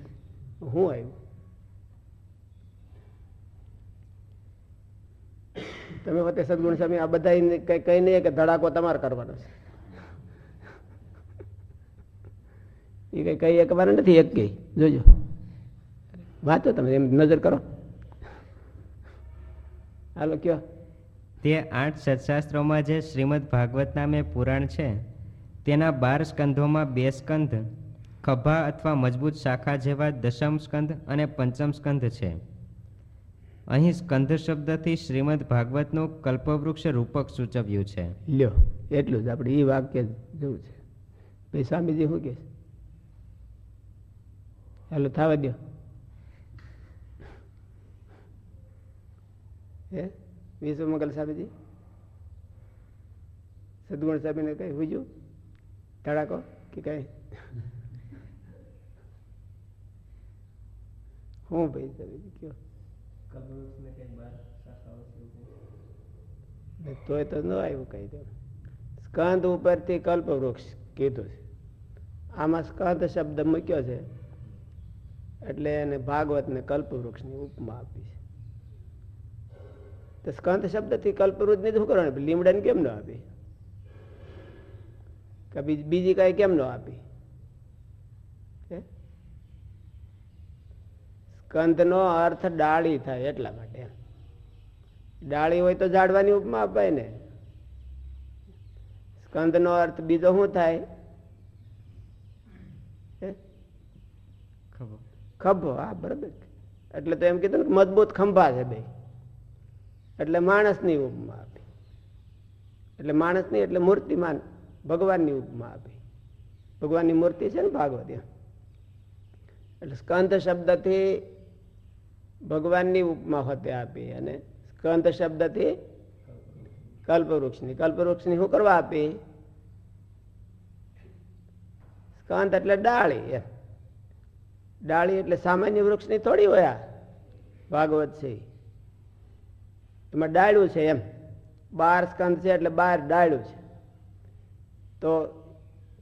શું આવ્યું? તમે વતે સદગુણ સ્વામી, આ બધા કઈ કંઈ નહીં કે ધડાકો તમારે કરવાનો છે. એ કઈ કઈ એકવાર નથી, એક કઈ. જોજો. વાંચો તમે, એમ નજર કરો. હાલો, કયો. તે આઠ સત્શાસ્ત્રોમાં જે શ્રીમદ ભાગવત નામે પુરાણ છે, તેના બાર સ્કંધોમાં બે સ્કંધ, ખભા અથવા મજબૂત શાખા જેવા દશમ સ્કંધ અને પંચમ સ્કંધ છે. અહીં સ્કંધ શબ્દથી શ્રીમદ ભાગવતનું કલ્પવૃક્ષ રૂપક સૂચવ્યું છે. લ્યો એટલું જ આપણે એ વાક્ય જોવું છે. ભાઈ સ્વામીજી શું કે હાલો થવા દો હે? વિશ્વમંગલ સ્વામીજી? સદગુણ સ્વામીને કઈ હુજ્યું ધડાકો કે કઈ? હું ભાઈ સ્વામીજી કયો? તોય તો ન આવ્યું કઈ તેમ. સ્કંદ ઉપરથી કલ્પ વૃક્ષ કીધું છે. આમાં સ્કંદ શબ્દ મૂક્યો છે. એટલે એને ભાગવતને કલ્પવૃક્ષની કલ્પ વૃક્ષની ઉપમા આપી છે. તો સ્કંદ શબ્દથી કલ્પવૃક્ષ ને શું કરવાનું? લીમડાને કેમ ન આપી? કે બીજી કાંઈ કેમ ન આપી હે? સ્કંદનો અર્થ ડાળી થાય એટલા માટે ડાળી હોય તો ઝાડવાની ઉપમા અપાય ને. સ્કંદનો અર્થ બીજો શું થાય? ખભો. હા બરાબર. એટલે તો એમ કીધું ને કે મજબૂત ખંભા છે ભાઈ એટલે માણસની ઉપમા આપી. એટલે માણસની એટલે મૂર્તિમાન ભગવાનની ઉપમા આપી. ભગવાનની મૂર્તિ છે ને ભાગવત. એટલે સ્કંદ શબ્દથી ભગવાનની ઉપમા હોતે આપી અને સ્કંદ શબ્દથી કલ્પવૃક્ષની કલ્પવૃક્ષની શું કરવા આપી? સ્કંદ એટલે ડાળી એમ. ડાળી એટલે સામાન્ય વૃક્ષની થોડી હોય ભાગવત છે. એમાં ડાળ્યું છે એમ. બાર સ્કંદ છે એટલે બાર ડાળ્યું છે. તો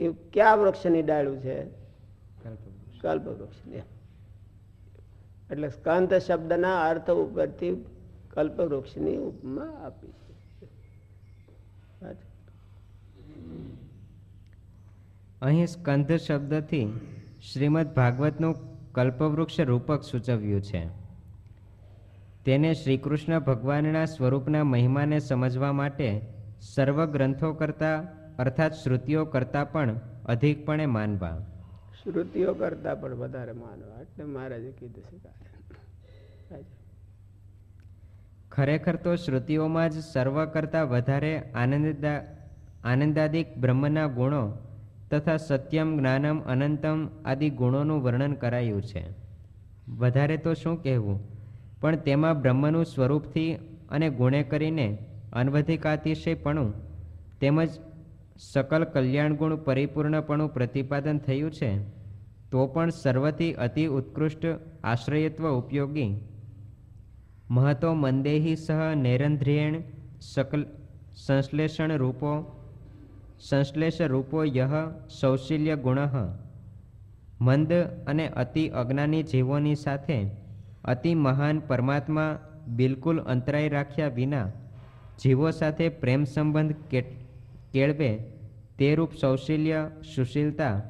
એ કયા વૃક્ષની ડાળ્યું છે? કલ્પવૃક્ષ. કલ્પવૃક્ષની એમ. એટલે સ્કંદ શબ્દના અર્થ ઉપરથી કલ્પવૃક્ષની ઉપમા આપી અહીં સ્કંધ શબ્દથી શ્રીમદ ભાગવતનું કલ્પવૃક્ષ રૂપક સૂચવ્યું છે. તેને શ્રીકૃષ્ણ ભગવાનના સ્વરૂપના મહિમાને સમજવા માટે સર્વ ગ્રંથો કરતાં, અર્થાત શ્રુતિઓ કરતાં પણ અધિકપણે માનવા. શ્રુતિઓ કરતા પણ વધારે માનવા એટલે મહારાજે કીધું છે ખરેખર તો શ્રુતિઓમાં જ સર્વ કરતાં વધારે આનંદદા આનંદાદિક બ્રહ્મના ગુણો તથા સત્યમ, જ્ઞાનમ, અનંતમ આદિ ગુણોનું વર્ણન કરાયું છે. વધારે તો શું કહેવું? પણ તેમાં બ્રહ્મનું સ્વરૂપથી અને ગુણે કરીને અનવધિકાતિશયપણું તેમજ સકલ કલ્યાણગુણ પરિપૂર્ણપણું પ્રતિપાદન થયું છે તો પણ સર્વથી અતિ ઉત્કૃષ્ટ આશ્રયત્વ ઉપયોગી મહતો મંદેહી સહ નૈરંધ્રિયેણ સકલ સંશ્લેષણ રૂપો સંશ્લેષ રૂપો યહ સૌશલ્ય ગુણ મંદ અને અતિ અજ્ઞાની જીવોની સાથે અતિ મહાન પરમાત્મા બિલકુલ અંતરાય રાખ્યા વિના જીવો સાથે પ્રેમ સંબંધ કે- કેળવે તે રૂપ સૌશલ્ય, સુશીલતા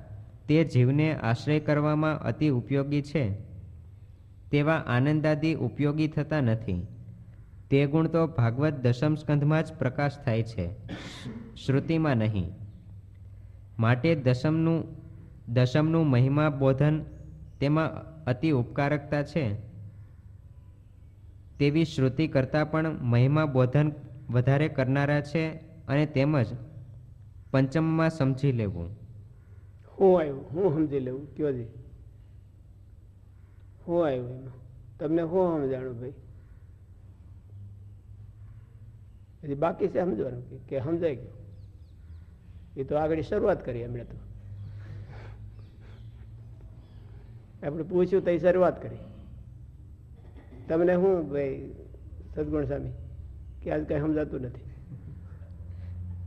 તે જીવને આશ્રય કરવામાં અતિ ઉપયોગી છે. તેવા આનંદાદી ઉપયોગી થતા નથી. તે ગુણ તો ભાગવત દશમ સ્કંધમાં જ પ્રકાશ થાય છે. શ્રુતિમાં નહીં. માટે દશમનું દશમનું મહિમા બોધન તેમાં અતિ ઉપકારકતા છે. તેવી શ્રુતિ કરતાં પણ મહિમા બોધન વધારે કરનારા છે અને તેમજ પંચમમાં સમજી લેવું. હું આવ્યું? હું સમજી લેવું? કયો હું આવ્યું એમાં. તમને હું સમજાણું ભાઈ? પછી બાકી છે સમજવાનું કે- સમજાય ગયું? એ તો આગળ શરૂઆત કરી એમણે તો. આપણે પૂછ્યું તો શરૂઆત કરી. તમને શું ભાઈ, સદગુણ સ્વામી, કે આજ કઈ સમજાતું નથી.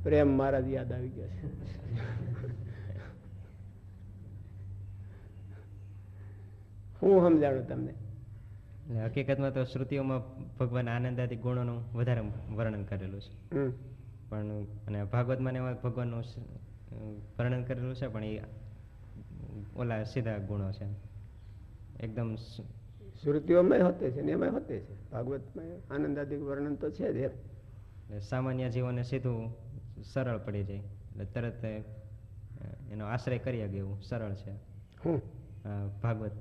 પ્રેમ મહારાજ યાદ આવી ગયો છે. હું સમજાણું તમને? હકીકતમાં તો શ્રુતિઓમાં ભગવાન આનંદાદી ગુણોનું વધારે વર્ણન કરેલું છે. પણ અને ભાગવતમાં ને એમાં ભગવાનનું વર્ણન કરેલું છે પણ એ ઓલા સીધા ગુણો છે. એકદમ શ્રુતિઓમાં હોતે છે ને એમાં હોતે છે. ભાગવતમાં આનંદાદિક વર્ણન તો છે જ સામાન્ય જીવનને સીધું સરળ પડી જાય. એટલે તરત એનો આશ્રય કરી શકે એવું સરળ છે. ભાગવત.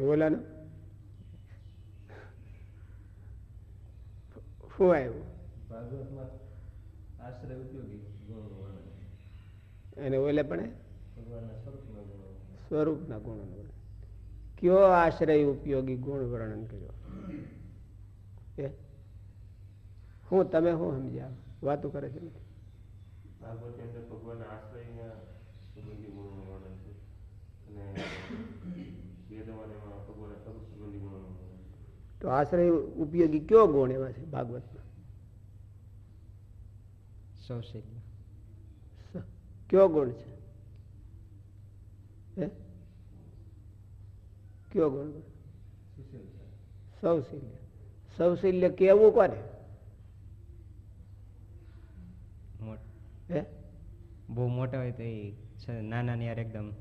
ઓલાનું શું આવ્યું? ભાગવતમાં આશ્રય ઉપયોગી એને ઓલે પણ? સ્વરૂપના ગુણ ગુણોનું વર્ણન. કયો આશ્રય ઉપયોગી ગુણ વર્ણન કર્યો? એ? હું તમે શું સમજ્યા વાતો કરે છે. તો આશ્રય ઉપયોગી કયો ગુણ એમાં છે ભાગવતમાં? સૌશલ્ય. સ- કયો ગુણ છે? હે? કયો ગુણ? સૌશલ્ય. સૌશિલ્ય કેવું કોને મોટ હે? બહુ મોટા હોય તો એ છે નાના ને યાર એકદમ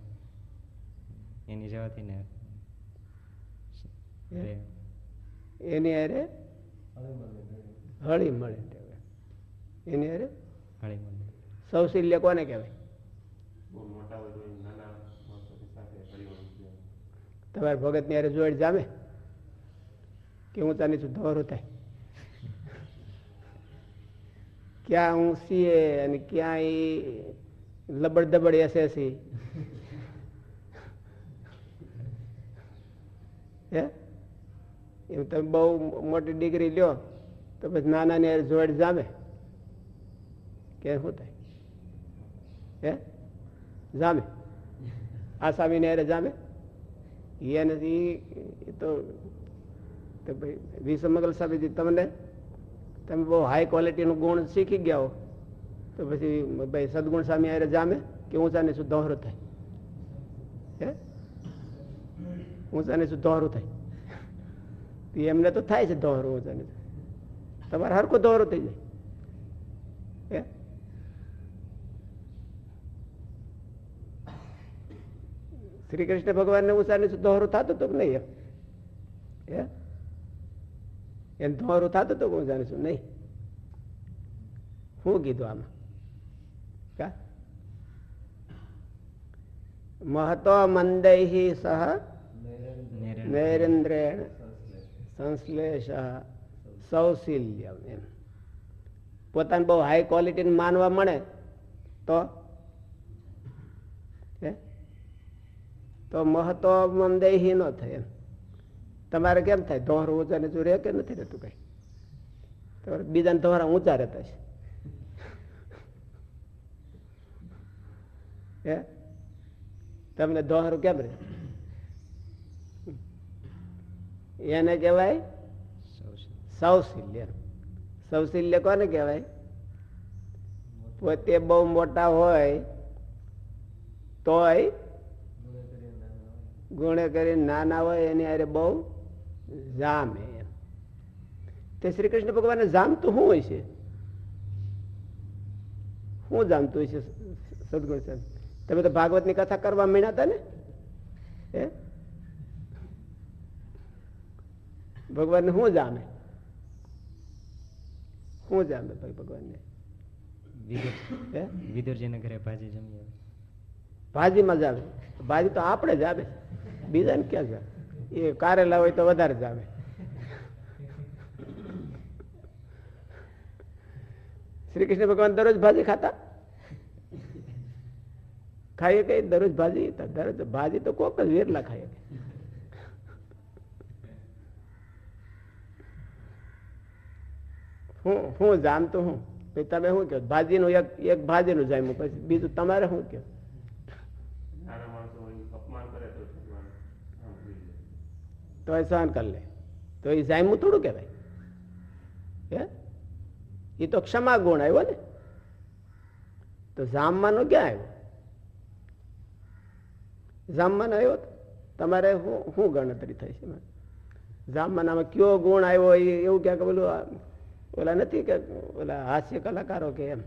એની જવાથી ને. હે? એની અરે હળી મળે એની અરે હળી મળે સૌશીલ્ય કોને કહેવાય? તમારે ભગતની હારે જોડ જામે? કે ઊંચા નીચું ધોરું થાય? ક્યાં હું સીએ અને ક્યાં એ લબડ દબડ એસએસી હે? એમ તમે બહુ મોટી ડિગ્રી લ્યો, તો પછી નાના ને જોડ જામે. કે શું થાય? હે? જામે. આસામીને અરે જામે? એને ઈ તો વિષમગલ સાબિત તમને તમે બહુ હાઈ ક્વોલિટીનું ગુણ શીખી ગયા હો, તો પછી ભાઈ સદગુણ સામે આરે જામે કે ઊંચાને શું દોહરો થાય. હે? ઊંચાને શું દોહરું થાય. એમને તો થાય છે દોહરું ઊંચાને તમારે હરકો દોહરો થઈ જાય. હે? શ્રી કૃષ્ણ ભગવાનને ઊંચાને શું દોહરું થતું તો નહીં? હે? એમ દોહરું થતું હતું હું ઊંચા છું, નહીં. શું કીધું આમાં. કા? મહતો મંદૈ સહ નૈરેન્દ્રેણ સંશ્લેષ સૌશીલ્યમ એમ. પોતાને બહુ હાઈ ક્વોલિટી માનવા મળે તો? તો મહત્વ મંદેહી ન થાય એમ. તમારે કેમ થાય? ધોર ઊંચા નીચું રહે કે નથી રહેતું કઈ? તમારે બીજાને ધોરા ઊંચા રહેતા છે હે? તમને દોહરું કેમ રહે? એને કહેવાય સૌશલ્ય. સૌશીલ્ય કોને કહેવાય? પોતે બહુ મોટા હોય, તોય ગુણે કરીને નાના હોય, એની હારે બહુ જામે. તે શ્રી કૃષ્ણ ભગવાનને જામતું શું હોય છે? શું જામતું હોય છે સદગુણ સાહેબ? તમે તો ભાગવતની કથા કરવા મીણા હતા ને? હે? ભગવાનને શું જામે? શું જામે ભાઈ ભગવાનને? વિદુરજીના ઘરે ભાજી જમી આવે. ભાજીમાં જાવે ભાજી તો આપણે જ આવે. બીજાને ક્યાં જામે એ કારેલા હોય તો વધારે જામે શ્રી કૃષ્ણ ભગવાન દરરોજ ભાજી ખાતા? ખાઈએ કઈ દરરોજ ભાજી? દરરોજ ભાજી તો કોક જ વેરલા ખાઈએ. હું હું જાણતો હું. તમે શું કહો? ભાજીનું એક એક ભાજીનું જામ્યું પછી બીજું તમારે શું કહો? તો એ સહન કરી લે. તો એ જામ્યું થોડું કહેવાય. હે? એ તો ક્ષમા ગુણ આવ્યો ને. તો જામવાનો ક્યાં આવ્યો? જામવાનો આવ્યો તમારે શું શું ગણતરી થઈ છે? જામવાનામાં કયો ગુણ આવ્યો એવું ક્યાંક બોલું ઓલા નથી કે, ઓલા હાસ્ય કલાકારો કે એમ,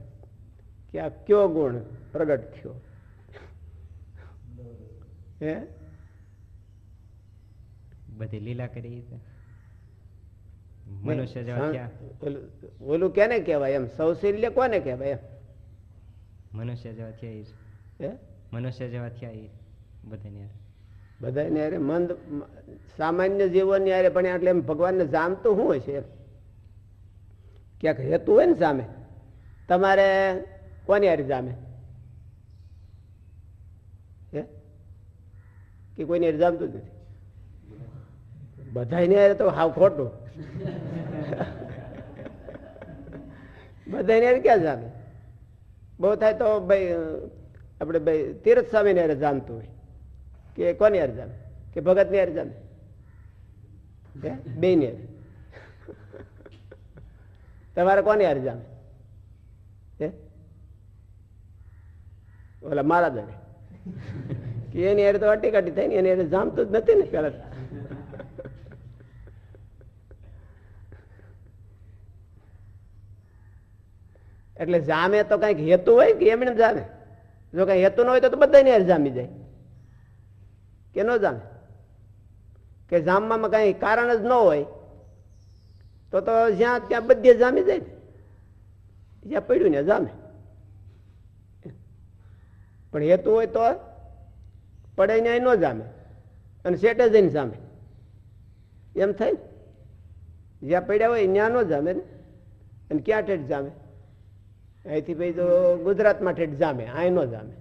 કે આ કયો ગુણ પ્રગટ થયો? હે? બધી લીલા કરી મનુષ્ય જેવા હા, ઓલું- કેને કહેવાય એમ? સૌશલ્ય કોને કહેવાય એમ? મનુષ્ય જેવા થયા એ હે? મનુષ્ય જેવા થયા એ બધાને બધાને યારે મંદ સામાન્ય જીવન યારે પણ એટલે એમ ભગવાનને જામતું શું હોય છે એમ? ક્યાંક હેતુ હોય ને સામે? તમારે કોની યારે જામે? કે કોઈની યારે જામતું જ નથી? બધાને તો હાવ ખોટું. બધાને ક્યાં જામે? બહુ થાય તો ભાઈ આપણે ભાઈ તીરથ સ્વામીને યારે જામતું હોય. કે કોની યાર જામે? કે ભગતની યાર જામે? બે ને તમારે કોની યાર હે? ઓલા મારા કે એની યાર તો અટી કાટી થાય ને એની યાર જામતું જ નથી ને પેલા એટલે જામે તો કંઈક હેતુ હોય કે એમણે જામે. જો કઈ હેતુ ન હોય તો બધાને જામી જાય. કે ન જામે? કે જામવામાં કઈ કારણ જ ન હોય, તો તો જ્યાં ત્યાં બધે જામી જાય ને. જ્યાં પડ્યું ને જામે. પણ હેતુ હોય તો પડે ને ન જામે. અને સેટે જઈને જામે. એમ થાય જ્યાં પડ્યા હોય ત્યાં ન જામે ને? અને ક્યાં ઠેઠ જામે? અહીંથી ભાઈ તો ગુજરાત માટે જામે આ ન જામે.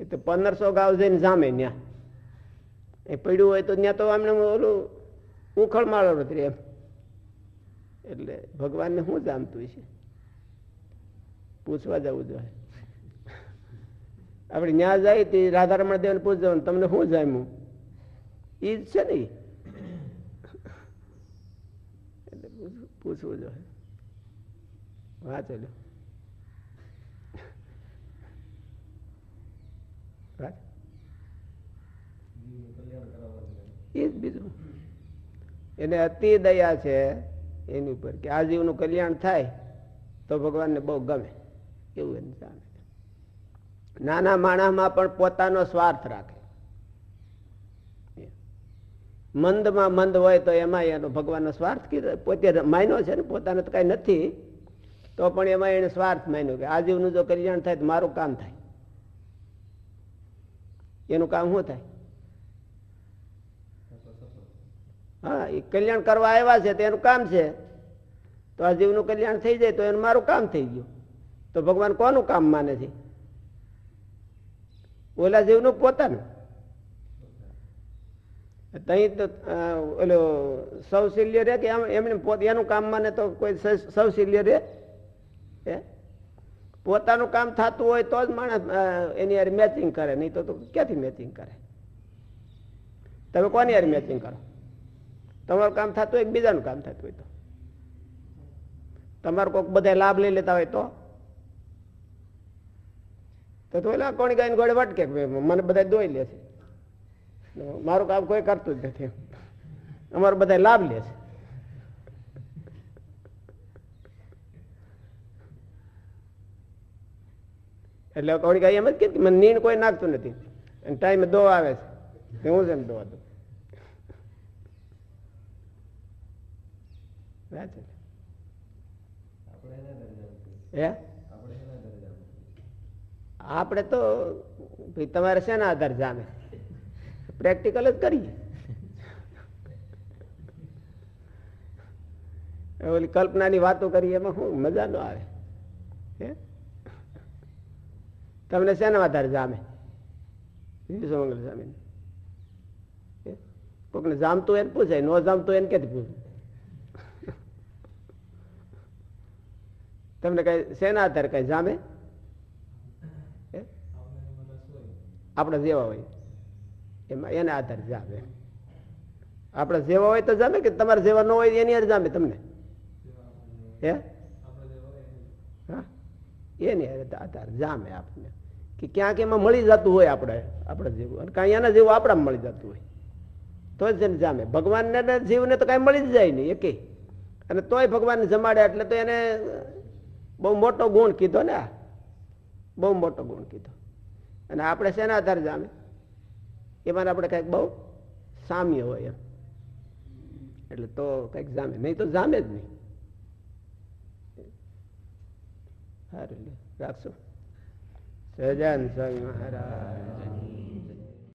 એ તો પંદરસો ગાવ જઈને જામે ત્યાં એ પડ્યું હોય તો ત્યાં તો આમને ઓલું ઉખળ માળો નથી એમ. એટલે ભગવાનને શું જામતું છે પૂછવા જવું જોઈએ. આપણે ત્યાં જાય તે રાધારમણ દેવને પૂછજો તમને શું જામ્યું? એ જ છે ને એટલે પૂછવું- જોઈએ. વાંચો લ્યો વાંચ. એ જ બીજું. એને અતિ દયા છે એની ઉપર કે આ જીવનું કલ્યાણ થાય તો ભગવાનને બહુ ગમે. એવું એને જાણે નાના માણસમાં પણ પોતાનો સ્વાર્થ રાખે. મંદમાં મંદ હોય તો એમાં એનો ભગવાનનો સ્વાર્થ કીધો. પોતે માન્યો છે ને પોતાને તો કાંઈ નથી તો પણ એમાં એને સ્વાર્થ માન્યો કે આ જીવનું જો કલ્યાણ થાય તો મારું કામ થાય. એનું કામ શું થાય? હા, એ કલ્યાણ કરવા આવ્યા છે તો એનું કામ છે. તો આ જીવનું કલ્યાણ થઈ જાય તો એનું મારું કામ થઈ ગયું. તો ભગવાન કોનું કામ માને છે? ઓલા જીવનું પોતાનું. તહીં તો ઓલો સૌશીલ્ય રે કે એમ- એમને એનું કામ માને તો કોઈ સૌશીલ્ય રે? પોતાનું કામ થતું હોય તો જ માણસ એની યાર મેચિંગ કરે. નહીં તો ક્યાંથી મેચિંગ કરે? તમે કોની યાર મેચિંગ કરો? તમારું કામ થતું હોય બીજાનું કામ થતું હોય તો. તમારો કોઈક બધા લાભ લઈ લેતા હોય તો? તો તો ઓલા કોણી ગાયને ગોળે વટકે, મને બધા દોઈ લે છે. મારું કામ કોઈ કરતું જ નથી. અમારું બધા લાભ લે છે. એટલે કોણી ગાય એમ જ કે મને નીણ કોઈ નાખતું નથી. અને ટાઈમે દો આવે છે. હું છે? દો હતો આપણે તો તમારે શેના આધાર જામે? પ્રેક્ટિકલ જ કરીએ. ઓલી કલ્પનાની વાતો કરીએ એમાં શું મજા ન આવે. હે? તમને શેના આધારે જામે? વિશ્વમંગલ સ્વામી કોકને જામતું એને પૂછાય ન જામતું એને ક્યાંથી પૂછે? તમને કઈ શેના આધારે કઈ જામે? આપણા જેવા હોય. એમાં એના આધારે જામે. આપણે જેવા હોય તો જામે કે તમારે જેવા ન હોય એની હારે જામે તમને? હે? હા? એની હારે આધાર જામે આપણને કે ક્યાંક એમાં મળી જતું હોય આપણે આપણે જેવું. અને કાંઈ એના જેવું આપણામાં મળી જતું હોય. તો જ એને જામે. ભગવાનને જીવને તો કાંઈ મળી જ જાય નહીં, એકે. અને તોય ભગવાનને જમાડે એટલે તો એને બહુ મોટો ગુણ કીધો ને બહુ મોટો ગુણ કીધો. અને આપણે શેના આધારે જામે? એમાં આપણે કંઈક બહુ સામ્ય હોય એમ. એટલે તો કંઈક જામે. નહીં તો જામે જ નહીં. સારું રાખશો? સહજાન સ્વામી મહારાજ.